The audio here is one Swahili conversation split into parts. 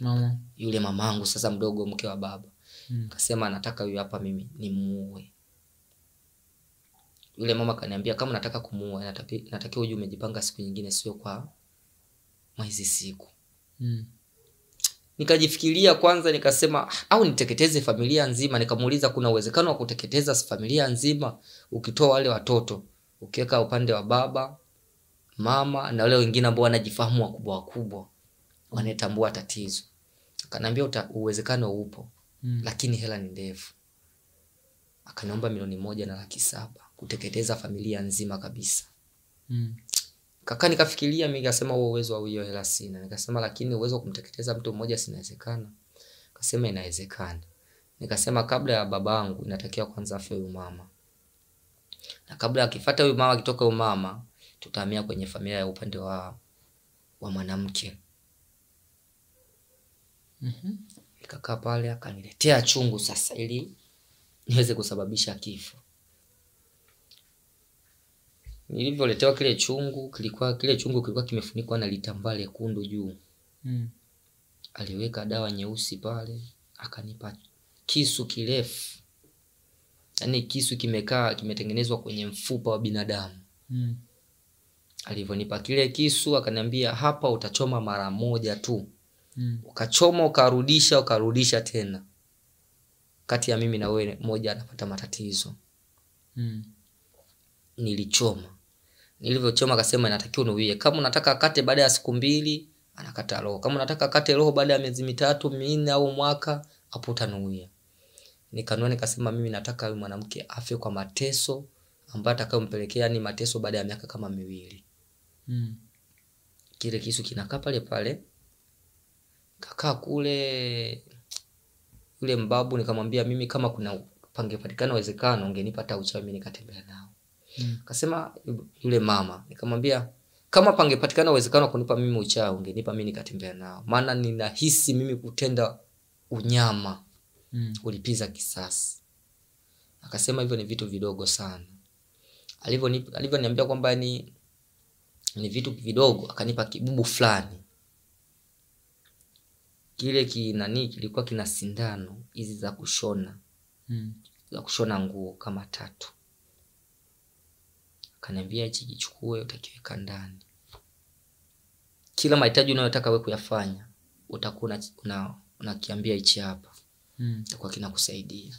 mama. Yule mamangu sasa mdogo mke wa baba. Mm. kasema nataka huyu hapa mimi nimuue. Yule mama kaniambia kama nataka kumuua natakiwa uje umejipanga siku nyingine sio kwa mwezi siku. Mm. nikajifikiria kwanza nikasema "Ah, au niteketeze familia nzima? Nikamuuliza kuna uwezekano wa kuteketeza familia nzima ukitoa wale watoto ukiweka upande wa baba mama na wale wengine ambao wanajifahamu wakubwa wakubwa wanetambua tatizo. Akanaambia uta- uwezekano upo Mm. lakini hela ni ndefu. Akaniomba milioni moja na laki saba kuteketeza familia nzima kabisa. Mm. kaka nikafikiria mi kasema huo uwezo au hiyo hela sina. Nikasema lakini uwezo wa kumteketeza mtu mmoja sinawezekana. Kasema inawezekana. Nikasema kabla ya babangu inatakiwa kwanza afe huyu mama. Na kabla akifata huyu mama akitoka huyu mama tutahamia kwenye familia ya upande wa wa mwanamke Mhm. nikakaa pale akaniletea chungu sasa ili niweze kusababisha kifo nilivyoletewa kile chungu kilikuwa kile chungu kilikuwa kimefunikwa na litambaa lekundu juu Mm. aliweka dawa nyeusi pale akanipa kisu kirefu yaani kisu kimekaa kimetengenezwa kwenye mfupa wa binadamu Mm. alivyonipa kile kisu akaniambia hapa utachoma mara moja tu Mm. ukachoma ukarudisha ukarudisha tena. Kati ya mimi na wewe mmoja anapata matatizo. Mm. nilichoma. Nilivyochoma akasema inatakiwa unuie kama unataka akate baada ya siku mbili anakata roho. Kama unataka akate roho baada ya miezi mitatu minne au mwaka hapo utanuia nikanua nikasema mimi nataka huyu mwanamke afe kwa mateso ambayo atakayompelekea ni mateso baada ya miaka kama miwili. Mm. kile kisu kinakaa pale pale kakaa kule yule mbabu nikamwambia mimi kama kuna pangepatikana uwezekano ungenipa hata uchawi mimi nikatembea nao. Mm. akasema yu- yule mama nikamwambia kama pangepatikana uwezekano kunipa mimi uchawi ungenipa mimi nikatembea nao. Maana ninahisi mimi kutenda unyama Mm. ulipiza kisasi. Akasema hivyo ni vitu vidogo sana. Alivyoniambia kwamba ni ni vitu vidogo akanipa kibubu fulani kile kinani kilikuwa kina sindano hizi za kushona. Mm. za kushona nguo kama tatu. Akaniambia hichi kichukue utakiweka ndani. Kila mahitaji unayotaka we kuyafanya utakuwa una- una- unakiambia hichi hapa. Mm. takuwa kinakusaidia.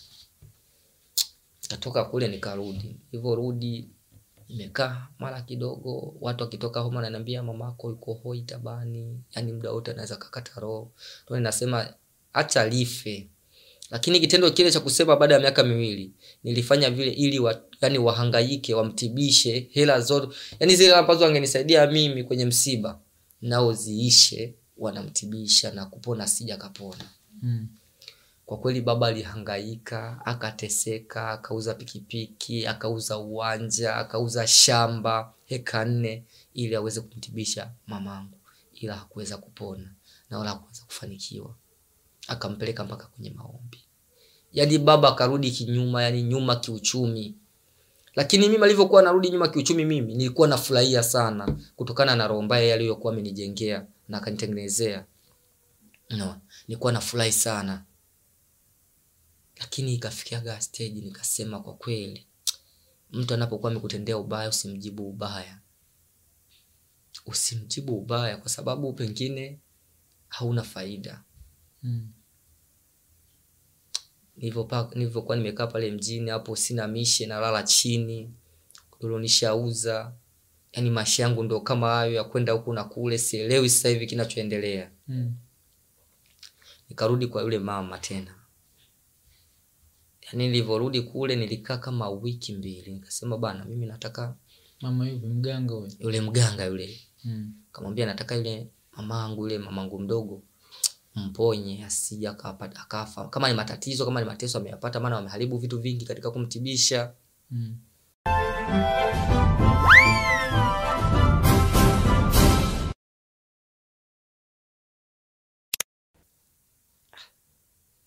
Katoka kule nikarudi. Hivyo rudi nimekaa mara kidogo watu wakitoka homa wananiambia mamako yuko hoi tabani. Yani muda wote anaweza kakata roho. Ndio ninasema life. Lakini kitendo kile cha kusema baada ya miaka miwili nilifanya vile ili wa, yani wahangaike wamtibishe hela zote. Yani zile ambazo angenisaidia mimi kwenye msiba nao ziishe wanamtibisha na kupona sija kapona. Mm. Kwa kweli baba alihangaika akateseka akauza pikipiki akauza uwanja akauza shamba heka nne ili aweze kumtibisha mamangu ila hakuweza kupona na wala hakuweza kufanikiwa. Akampeleka mpaka kwenye maombi. Yaani baba akarudi kinyuma yani nyuma kiuchumi. Lakini mimi alivyokuwa narudi nyuma kiuchumi mimi nilikuwa nafurahia sana kutokana na roho mbaya aliyokuwa amenijengea na akanitengenezea. No, nilikuwa nafurahi sana lakini ikafikiaga stage nikasema kwa kweli mtu anapokuwa amekutendea ubaya usimjibu ubaya. Usimjibu ubaya kwa sababu pengine hauna faida. Mm. nilivyokuwa nimekaa pale mjini hapo sina mishe nalala chini godoro yani maisha yangu ndo kama hayo ya kwenda huku na kule sielewi sasa hivi kinachoendelea. Mm. nikarudi kwa yule mama tena yaani nilivyorudi kule nilikaa kama wiki mbili. Nikasema bana mimi nataka mama yule mganga yule yule mganga yule. Mm. kamwambia nataka yule mamangu yule mamangu mdogo mponye asija akafa. Kama ni matatizo kama ni mateso ameyapata maana wameharibu vitu vingi katika kumtibisha. Mm.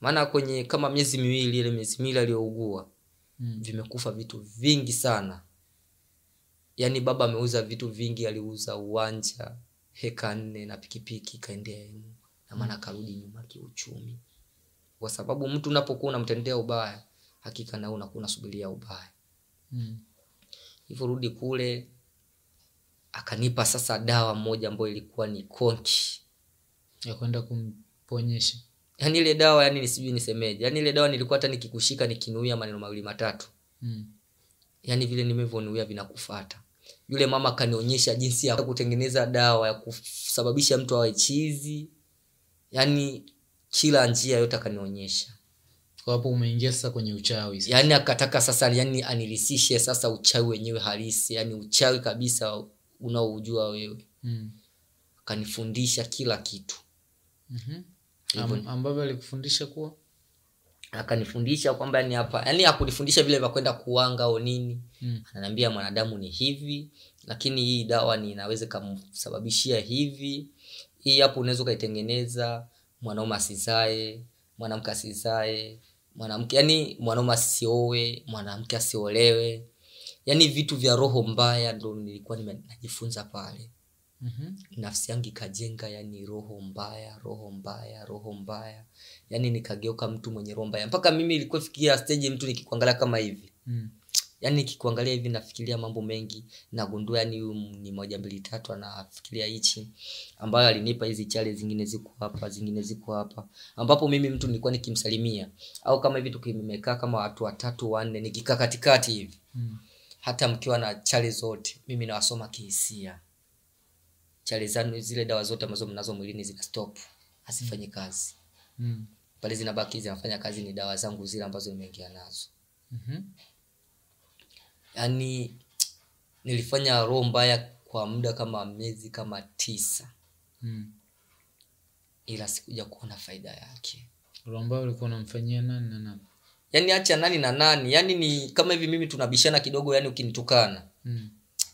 Maana kwenye kama miezi miwili ile miezi miwili aliyougua Mm. vimekufa vitu vingi sana. Yaani baba ameuza vitu vingi aliuza uwanja heka nne na pikipiki kaendea emu na maana akarudi nyuma kiuchumi. Kwa sababu mtu unapokuwa unamtendea ubaya hakika na unakuwa unasubiria ubaya. Mm. hivyo rudi kule akanipa sasa dawa moja ambayo ilikuwa ni konki. Ya kwenda kumponyesha yaani ile dawa yani nisijui nisemeje yani ile dawa nilikuwa hata nikikushika nikinuia maneno mawili matatu mm. yani vile nimevyonuia vinakufata yule mama akanionyesha jinsi ya kutengeneza dawa ya kusababisha mtu awe chizi yani kila njia yote akanionyesha kwa hapo umeingia sasa kwenye uchawi sasa. yani akataka sasa yani anilisishe sasa uchawi wenyewe halisi yani uchawi kabisa unaoujua wewe mm. akanifundisha kila kitu mm Hivyo. Am, ambavyo alikufundisha kuwa? Akanifundisha kwamba yani hapa yani akunifundisha vile vya kwenda kuanga au nini. Mm. ananiambia mwanadamu ni hivi lakini hii dawa ni inaweza ikamsababishia hivi. Hii hapo unaweza ukaitengeneza mwanaume asizae mwanamke asizae mwanamke yani mwanaume asiowe mwanamke asiolewe. Yani vitu vya roho mbaya ndo nilikuwa najifunza pale mm nafsi yangu ikajenga yani roho mbaya roho mbaya roho mbaya. Yani nikageuka mtu mwenye roho mbaya. Mpaka mimi ilikuwa fikia stage mtu nikikuangalia kama hivi. Mm. yani nikikuangalia hivi nafikiria mambo mengi. Nagundua yani ni moja mbili tatu anafikiria hichi. Ambayo alinipa hizi chale zingine ziko hapa zingine ziko hapa. Ambapo mimi mtu nilikuwa nikimsalimia. Au kama hivi tukimekaa kama watu watatu wanne nikikaa katikati hivi. Mm. hata mkiwa na chale zote mimi nawasoma kihisia chale zanu zile dawa zote ambazo mnazo mwilini zina stop asifanye kazi. Mm. pale zinabaki zinafanya kazi ni dawa zangu zile ambazo nimeingia nazo. Mm yaani nilifanya roho mbaya kwa muda kama miezi kama tisa. Mm. ila sikuja kuona faida yake. Roho mbaya ulikuwa unamfanyia nani na nani? Yaani acha nani na nani? Yaani ni kama hivi mimi tunabishana kidogo yani ukinitukana. Mm.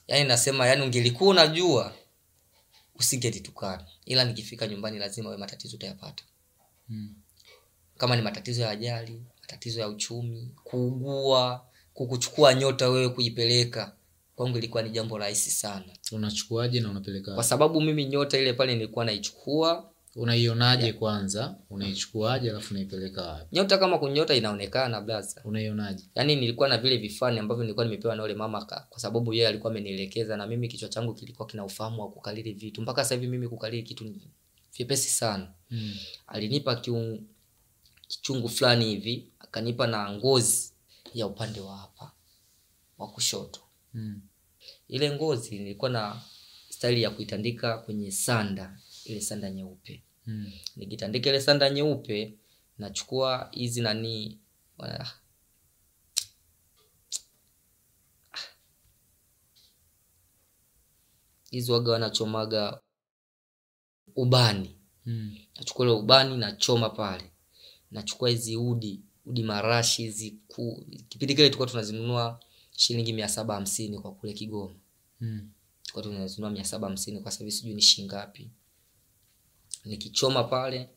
yaani nasema yani ungelikuwa unajua usingenitukana ila nikifika nyumbani lazima we matatizo utayapata. Mm. kama ni matatizo ya ajali matatizo ya uchumi kuugua kukuchukua nyota wewe kuipeleka kwangu ilikuwa ni jambo rahisi sana. Unachukuaje na unapeleka kwa sababu mimi nyota ile pale nilikuwa naichukua unaionaje kwanza? Unaichukuaje alafu unaipeleka wapi? Nyota kama kunyota inaonekana blaza unaionaje? Yaani nilikuwa na vile vifani ambavyo nilikuwa nimepewa na yule mama ka, kwa sababu yeye alikuwa amenielekeza na mimi kichwa changu kilikuwa kina ufahamu wa kukalili vitu. Mpaka sasa hivi mimi kukalili kitu ni vyepesi sana. Mm. alinipa kiun, kichungu fulani hivi akanipa na ngozi ya upande wa hapa wa kushoto. Mm. ile ngozi nilikuwa na staili ya kuitandika kwenye sanda ile sanda nyeupe Mm. nikitandika ile sanda nyeupe nachukua hizi nani wana... hizi waga wanachomaga ubani Mm. nachukua ile ubani nachoma pale nachukua hizi udi udi marashi hizi ku kipindi kile tulikuwa tunazinunua shilingi mia saba hamsini kwa kule kigoma Mm. tulikuwa tunazinunua mia saba hamsini kwa sababu sijui ni shingapi nikichoma pale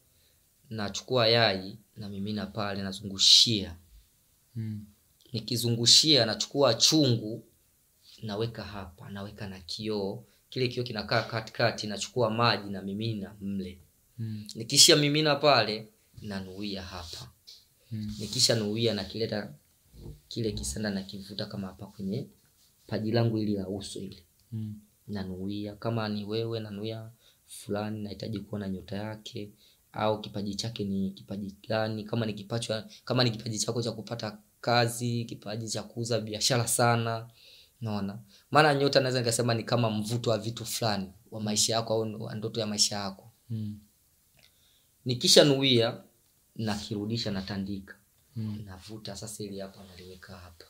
nachukua yai na mimina pale nazungushia Mm. nikizungushia nachukua chungu naweka hapa naweka na kioo kile kioo kinakaa katikati nachukua maji na mimina mle Mm. nikisha mimina pale nanuia hapa Mm. nikisha nuia nakileta kile kisanda nakivuta kama hapa kwenye paji langu ili la uso ile Mm. nanuia kama ni wewe nanuia fulani nahitaji kuona nyota yake au kipaji chake ni kipaji gani kama ni kipacho kama ni kipaji chako cha kupata kazi kipaji cha kuuza biashara sana. Naona maana nyota naweza nikasema ni kama mvuto wa vitu fulani wa maisha yako au ndoto ya maisha yako. Mm. nikisha nuia nakirudisha natandika. Mm. navuta sasa ili hapa naliweka hapa.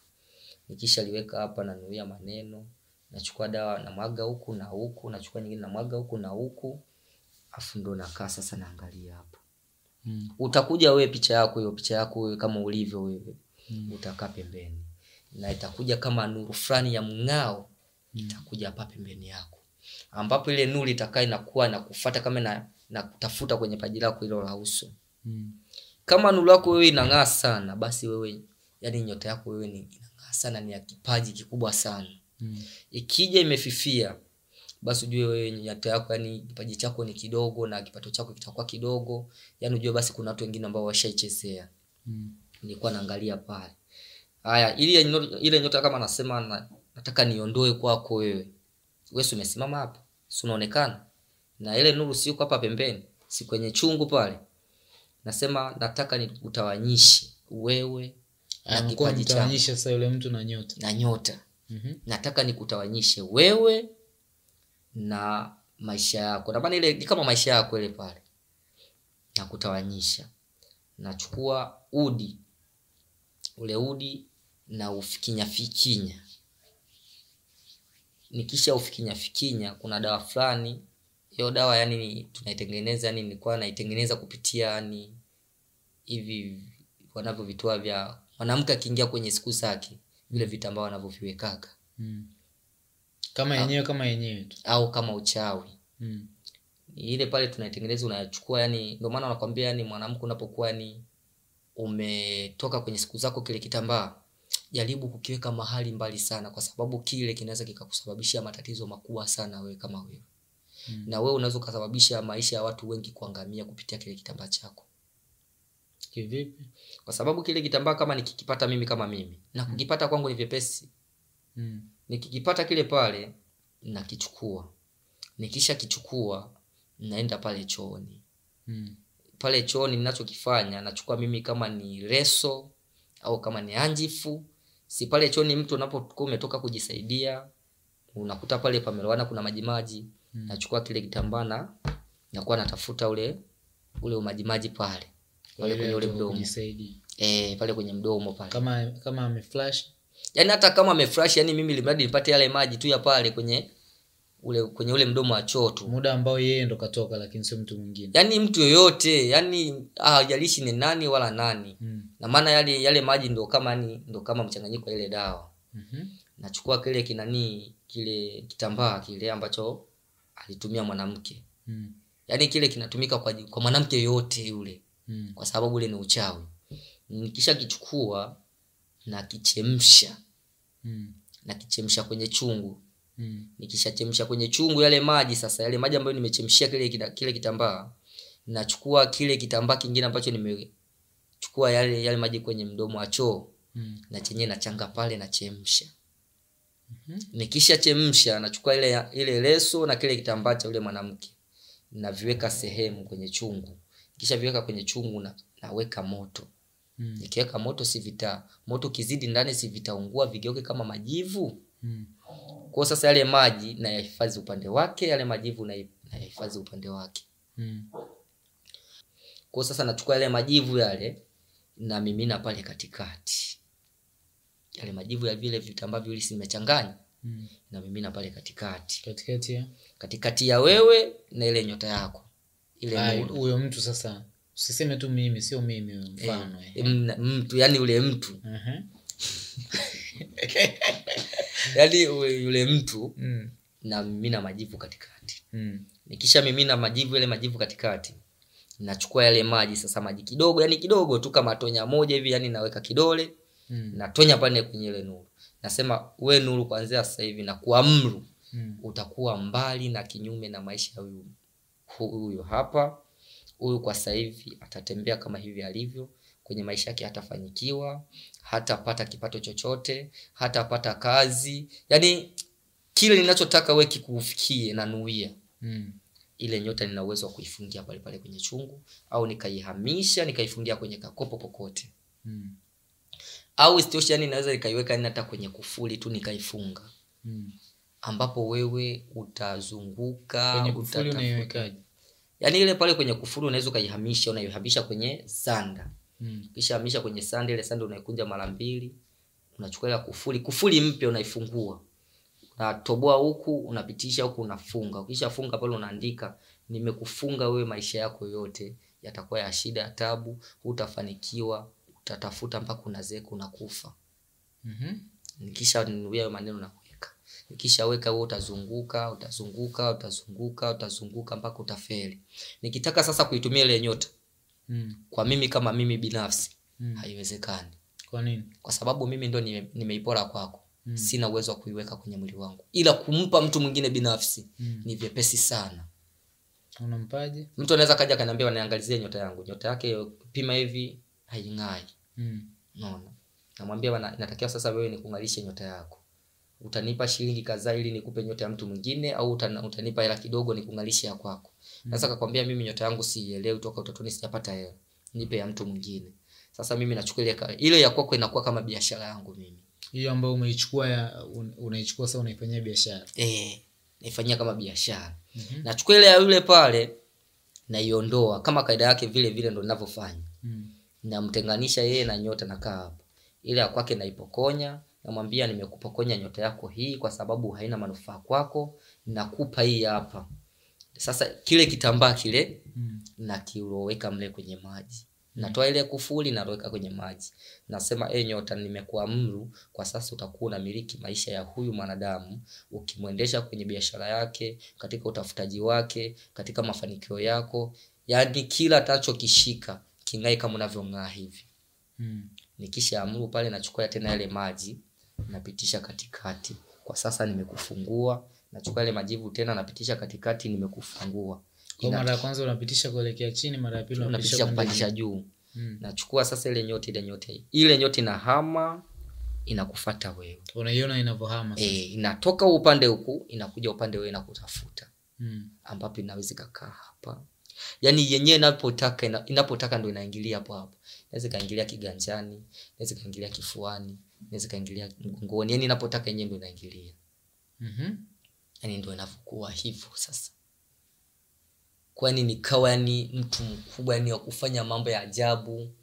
Nikisha liweka hapa nanuia maneno nachukua dawa namwaga huku na huku nachukua nyingine namwaga huku na huku afu ndo nakaa sasa naangalia hapo. Mm. utakuja wewe picha yako hiyo picha yako wewe kama ulivyo wewe Mm. utakaa pembeni na itakuja kama nuru fulani ya mng'ao mm. itakuja hapa pembeni yako ambapo ile nuru itakaa inakuwa na kufata kama na, na kutafuta kwenye paji lako hilo la uso Mm. kama nuru yako wewe inang'aa sana basi wewe yani nyota yako wewe ni inang'aa sana ni ya kipaji kikubwa sana Mm. ikija imefifia basi ujue wewe nyota yako yani kipaji chako ni kidogo na kipato chako kitakuwa kidogo. Yani ujue basi kuna watu wengine ambao washaichezea. Mm. nilikuwa naangalia pale. Haya ile nyota, ile nyota kama nasema na, nataka niondoe kwako wewe. Wewe umesimama hapa si unaonekana. Na ile nuru si uko hapa pembeni si kwenye chungu pale. Nasema nataka nikutawanyishe wewe na kipaji chako. sasa yule mtu na nyota. na nyota Mhm. nataka nikutawanyishe wewe na maisha yako. Na ile ni kama maisha yako ile pale. Nakutawanyisha. Nachukua udi. Ule udi na ufikinya fikinya. Nikisha ufikinya fikinya kuna dawa fulani. Hiyo dawa yani ni- tunaitengeneza yani nilikuwa naitengeneza kupitia yani hivi wanavyovitoa vya mwanamke akiingia kwenye siku zake vile vitambaa wanavyoviwekaka Mm. Kama yenyewe kama yenyewe tu. au kama uchawi Mm. ile pale tunaitengeneza unachukua yani ndio maana wanakwambia yani mwanamke unapokuwa ni umetoka kwenye siku zako kile kitambaa jaribu kukiweka mahali mbali sana kwa sababu kile kinaweza kikakusababishia matatizo makubwa sana wewe kama wewe Mm. na wewe unaweza ukasababisha maisha ya watu wengi kuangamia kupitia kile kitambaa chako Kivipi? kwa sababu kile kitambaa kama nikikipata mimi kama mimi na kukipata kwangu ni vyepesi Mm. nikikipata kile pale nakichukua nikisha kichukua naenda pale chooni Mm. pale chooni ninachokifanya nachukua mimi kama ni reso au kama ni anjifu si pale chooni mtu unapokuwa umetoka kujisaidia unakuta pale pamelowana kuna majimaji Mm. nachukua kile kitambaa na nakuwa natafuta ule ule umajimaji pale pale kwenye ule mdomo eh e, pale kwenye mdomo pale Kama kama ameflash. yani hata kama ameflash yani mimi limradi nipate yale maji tu ya pale kwenye ule kwenye ule mdomo wa choo tu muda ambao yeye ndo katoka lakini sio mtu mwingine. yani mtu yoyote yani hajalishi ni nani wala nani Mm. na maana yale yale maji ndo kama ni ndo kama mchanganyiko wa ile dawa mm-hmm. nachukua kile kinani kile kitambaa kile ambacho alitumia mwanamke Mm. yani kile kinatumika kwa, kwa mwanamke yoyote yule Mm. kwa sababu ule ni uchawi nikisha kichukua na kichemsha Mm. na kichemsha kwenye chungu Mm. nikishachemsha kwenye chungu yale maji sasa yale maji ambayo nimechemshia kile kile kitambaa nachukua kile kitambaa kingine ambacho nimechukua yale yale maji kwenye mdomo wa choo Mm. na chenye nachanga pale nachemsha Mhm. nikisha chemsha nachukua ile ile leso na kile kitambaa cha ule mwanamke naviweka sehemu kwenye chungu kisha viweka kwenye chungu na naweka moto Mm. nikiweka moto si vita moto kizidi ndani si vitaungua vigeuke kama majivu Mm. kwa sasa yale maji nayahifadhi upande wake yale majivu nayahifadhi upande wake Mm. kwa sasa nachukua yale majivu yale na mimina pale katikati yale majivu ya vile vitambaa viwili simechanganya Mm. na mimina pale katikati katikati ya katikati ya wewe na ile nyota yako ile huyo mtu sasa usiseme tu mimi sio mimi mfano Eh, eh. mtu yani ule mtu uh-huh. yani yule mtu Mm. na mimina majivu katikati Mm. nikisha mimina majivu yale majivu katikati nachukua yale maji sasa maji kidogo yani kidogo tu kama tonya moja hivi yani naweka kidole Mm. natonya pale kwenye ile nuru nasema we nuru kuanzia sasa hivi na kuamru Mm. utakuwa mbali na kinyume na maisha ya huyu hu- huyu hapa huyu kwa sasa hivi atatembea kama hivi alivyo kwenye maisha yake hatafanyikiwa hatapata kipato chochote hatapata kazi Yani kile ninachotaka we kikufikie na nuia Mm. ile nyota nina uwezo wa kuifungia pale pale kwenye chungu au nikaihamisha nikaifungia kwenye kakopo kokote Mm. au isitoshe yani naweza nikaiweka yani hata kwenye kufuli tu nikaifunga Mm. ambapo wewe utazunguka kwenye kufuli utatafuta- yaani ile pale kwenye kufuru unaweza ukaihamisha unaihamisha kwenye sanda Mm. kisha hamisha kwenye sanda ile sanda unaikunja mara mbili unachukua ile kufuli. Kufuli mpya unaifungua. Unatoboa huku unapitisha huku unafunga. Ukishafunga pale unaandika nimekufunga wewe maisha yako yote yatakuwa ya shida ya tabu hutafanikiwa utatafuta mpaka unazeeka unakufa. Mhm. nikisha nuia maneno naweka nikishaweka wewe utazunguka utazunguka utazunguka utazunguka mpaka utafeli. Nikitaka sasa kuitumia ile nyota Mm. kwa mimi kama mimi binafsi Mm. haiwezekani. Kwa nini? Kwa sababu mimi ndo nimeipora nime- kwako. Mm. sina uwezo wa kuiweka kwenye mwili wangu. Ila kumpa mtu mwingine binafsi Mm. ni vyepesi sana. Unampaje? Mtu anaweza kaja akaniambia wanaangalizia nyota yangu. Nyota yake pima hivi haing'ai. Mm. naona namwambia bana inatakiwa sasa wewe nikungalishe nyota yako utanipa shilingi kadhaa ili nikupe nyota ya mtu mwingine au utana- utanipa hela kidogo nikungalishe ya kwako. Sasa kakwambia mimi nyota yangu siielewi toka utotoni sijapata hela nipe ya mtu mwingine. Sasa mimi nachukua ile ile ya kwako inakuwa kama biashara yangu mimi. Hiyo ambayo umeichukua ya un, unaichukua sasa unaifanyia biashara? Eh naifanyia kama biashara. Mm-hmm. nachukua ile ya yule pale naiondoa. Kama kaida yake vile vile ndo ninavyofanya. Mm. namtenganisha yeye na nyota nakaa hapo. Ile ya kwake naipokonya namwambia nimekupokonya nyota yako hii kwa sababu haina manufaa kwako nakupa hii hapa. Sasa kile kitambaa kile Mm. nakiloweka mle kwenye maji. Natoa ile kufuli naloweka kwenye maji. Nasema e nyota nimekuamuru kwa sasa utakuwa unamiliki maisha ya huyu mwanadamu ukimwendesha kwenye biashara yake katika utafutaji wake katika mafanikio yako. Yaani kila atachokishika kingae kama unavyong'aa hivi. Mm. nikisha amuru pale nachukua tena yale maji napitisha katikati. Kwa sasa nimekufungua nachukua ile majivu tena napitisha katikati nimekufungua. Mara ya kwanza unapitisha kuelekea chini mara ya pili unapitisha kupandisha juu. juu. Mm. nachukua sasa ile nyoti ile nyoti ile nyoti inahama inakufata wewe. Unaiona inavyohama e, inatoka upande huku inakuja upande wewe inakutafuta hmm. ambapo inaweza ikakaa hapa. Yaani yenyewe inapotaka inapotaka ndo inaingilia hapo hapo. Inaweza ikaingilia kiganjani inaweza ikaingilia kifuani inaweza kaingilia mgongoni yani inapotaka yenyewe ndo naingilia. Mm-hmm. yani ndo inavyokuwa hivyo sasa. Kwani nikawa yani mtu mkubwa yani wa kufanya mambo ya ajabu.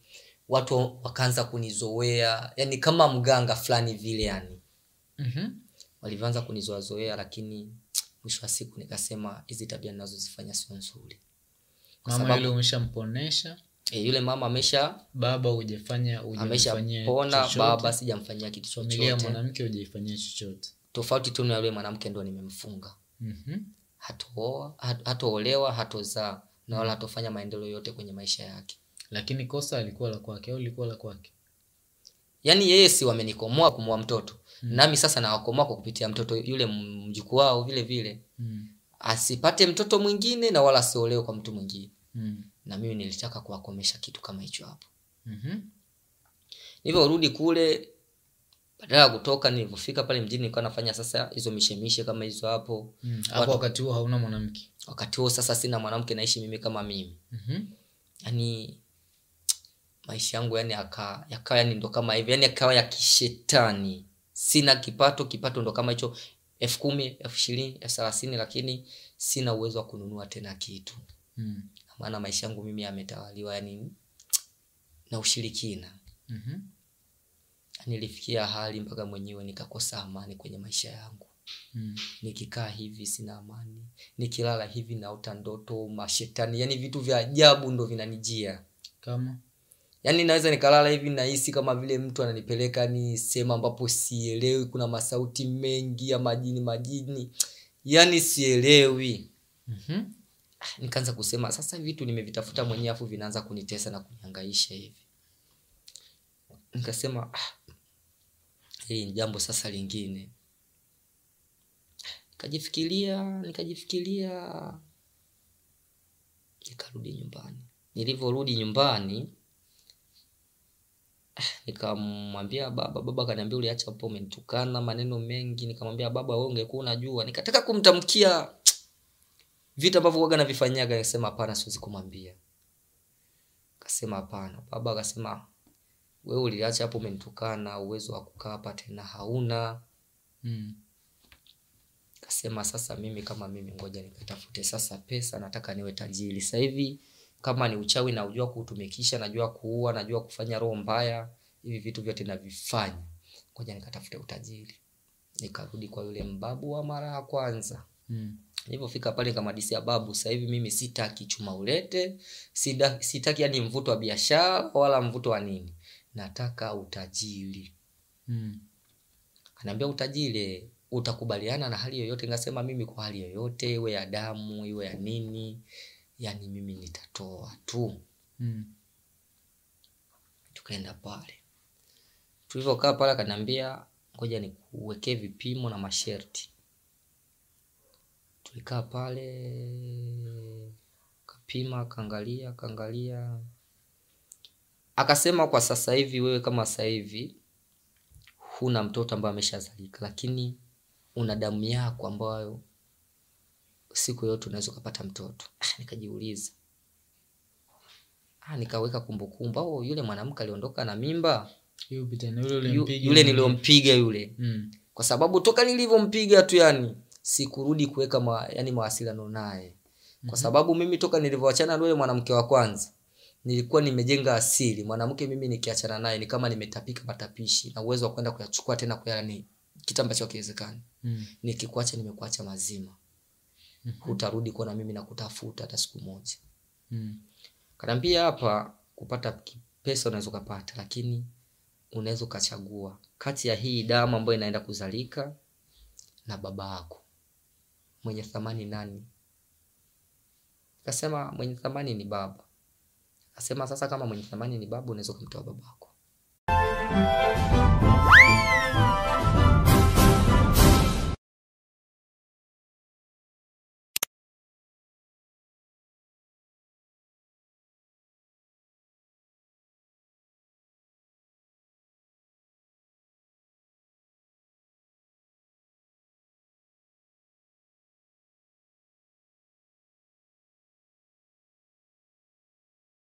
Watu wakaanza kunizoea. Yani kama mganga fulani vile yani mm-hmm. walivyoanza kunizoazoea lakini mwisho wa siku nikasema hizi tabia ninazozifanya sio nzuri. Kwa mama sababu yule umeshamponesha e, yule mama amesha baba hujafanya ameshapona baba sijamfanyia kitu chochote. mwanamke hujaifanyia chochote. Tofauti tu na yule mwanamke ndo nimemfunga. Mm-hmm. hatoolewa hat- hato hatozaa na wala hatofanya maendeleo yote kwenye maisha yake. Lakini kosa alikuwa la kwake au lilikuwa la kwake? Yaani yeye si wamenikomoa kumua mtoto. Mm. nami sasa nawakomoa kwa kupitia mtoto yule mjukuu wao vile vile. Mm. asipate mtoto mwingine na wala asiolewe kwa mtu mwingine mm. na mimi nilitaka kuwakomesha kitu kama hicho hapo mm-hmm. nilivyorudi kule badala ya kutoka nilivyofika pale mjini nilikuwa nafanya sasa hizo mishemishe kama hizo hapo mm. hapo wakati huo hauna mwanamke wakati huo sasa sina mwanamke naishi mimi kama mimi mm-hmm. yani maisha yangu yani yaka- yakawa yani ndo kama hivi yani yakawa ya kishetani sina kipato kipato ndo kama hicho elfu kumi elfu ishirini elfu thelathini lakini sina uwezo wa kununua tena kitu mm. Maana maisha yangu mimi yametawaliwa yani na ushirikina. Mm-hmm. nilifikia hali mpaka mwenyewe nikakosa amani kwenye maisha yangu. Mm. nikikaa hivi sina amani. Nikilala hivi naota ndoto mashetani. Yani vitu vya ajabu ndo vinanijia. Kama? Yaani naweza nikalala hivi nahisi kama vile mtu ananipeleka ni sehemu ambapo sielewi. Kuna masauti mengi ya majini majini. Yani sielewi. Mm-hmm. Nikaanza kusema sasa vitu nimevitafuta mwenyewe afu vinaanza kunitesa na kunihangaisha hivi. Nikasema ah, hii ni jambo sasa lingine. Nikajifikiria nikajifikiria nikarudi nyumbani. Nilivyorudi nyumbani ah, nikamwambia baba baba akaniambia uliacha hapo umenitukana maneno mengi. Nikamwambia baba wewe ungekuwa unajua. Nikataka kumtamkia vitu ambavyo waga navifanyaga nikasema hapana siwezi kumwambia. Akasema hapana. Baba akasema wewe uliacha hapo umenitukana uwezo wa kukaa hapa tena hauna. Mm. kasema sasa mimi kama mimi ngoja nikatafute sasa pesa nataka niwe tajiri. Sasa hivi kama ni uchawi naujua kuutumikisha najua kuua najua kufanya roho mbaya hivi vitu vyote navifanya. Ngoja nikatafute utajiri. Nikarudi kwa yule mbabu wa mara ya kwanza mm. nilivyofika pale kamadisia babu sasa hivi mimi sitaki chuma ulete sida, sitaki yani mvuto wa biashara wala mvuto wa nini nataka utajiri mm. anaambia utajiri utakubaliana na hali yoyote ngasema mimi kwa hali yoyote iwe ya damu iwe ya nini yani mimi nitatoa tu mm. tukaenda pale tulivyokaa pale akaniambia ngoja nikuwekee vipimo na masharti. Tulikaa pale, kapima, akaangalia, akaangalia, akasema kwa sasa hivi wewe kama sasa hivi huna mtoto ambaye ameshazalika, lakini una damu yako ambayo siku yote unaweza ukapata mtoto. Ah, nikajiuliza. Ah, nikaweka kumbukumbu, au yule mwanamke aliondoka na mimba. Yule yule yule niliyompiga yule. Mm. kwa sababu toka nilivyompiga tu yani sikurudi kuweka ma, yani mawasiliano naye. Kwa sababu mimi toka nilivyoachana na yule mwanamke wa kwanza nilikuwa nimejenga asili. Mwanamke mimi nikiachana naye ni kama nimetapika matapishi na uwezo wa kwenda kuyachukua tena kwa yani kitu ambacho hakiwezekani. Mm. nikikuacha nimekuacha mazima. Hutarudi kuona mimi na kutafuta hata siku moja. Mm. kanaambia hapa kupata pesa unaweza ukapata lakini unaweza ukachagua. Kati ya hii damu ambayo inaenda kuzalika na baba yako mwenye thamani nani? Kasema mwenye thamani ni baba. Kasema sasa kama mwenye thamani ni baba unaweza ukamtoa babako